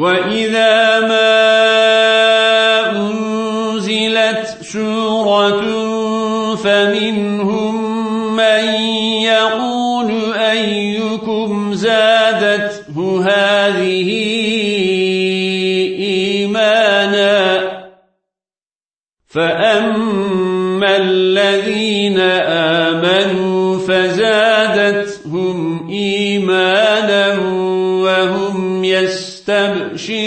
وإذا ما أنزلت سورة فمنهم من يقول أيكم زادته هذه إيمانا فأما الذين آمنوا فزادتهم إيمانا وهم يستبشرون.